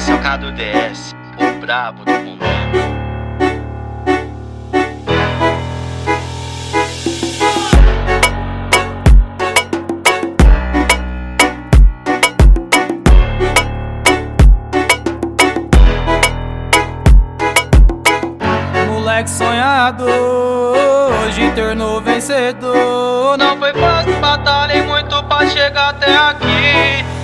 Esse é o DS, o brabo do momento. Moleque sonhador, hoje tornou vencedor. Não foi fácil, batalhei muito pra chegar até aqui.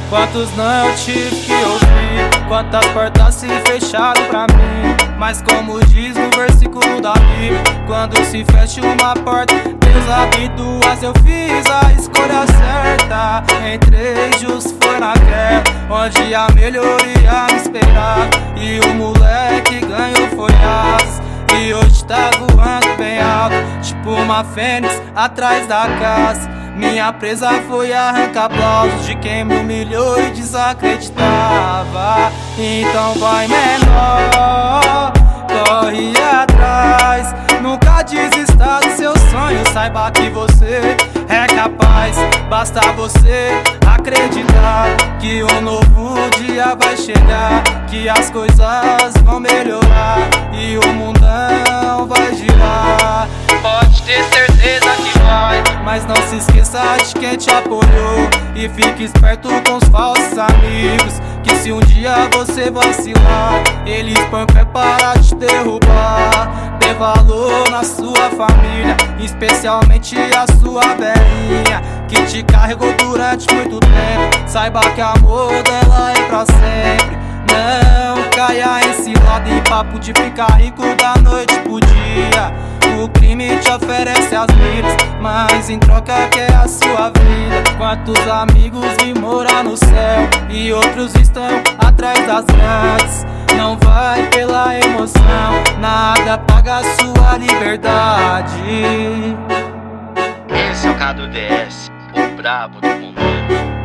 Quantos não eu tive que ouvir, quantas portas se fecharam pra mim. Mas como diz no versículo da Bíblia, quando se fecha uma porta, Deus abre duas. Eu fiz a escolha certa, entrei justo foi na guerra, onde a melhoria me esperava. E o moleque ganhou foi as. E hoje tá voando bem alto, tipo uma fênix atrás da casa. Minha presa foi arrancar aplausos de quem me humilhou e desacreditava. Então vai menor, corre atrás. Nunca desista do seu sonho, saiba que você é capaz. Basta você acreditar que um novo dia vai chegar, que as coisas vão melhorar e o mundão vai girar. Pode ter certeza que vai, mas não se esqueça de quem te apoiou e fique esperto com os falsos amigos. Que se um dia você vacilar, eles põem pé para te derrubar. Dê valor na sua família, especialmente a sua velhinha que te carregou durante muito tempo. Saiba que amor dela é pra sempre. Não caia em cilada em papo de ficar rico da noite pro dia. O crime te oferece as milhas, mas em troca quer a sua vida. Quantos amigos vêm morar no céu e outros estão atrás das grades. Não vai pela emoção, nada paga a sua liberdade. Esse é o Cado DS, o brabo do momento.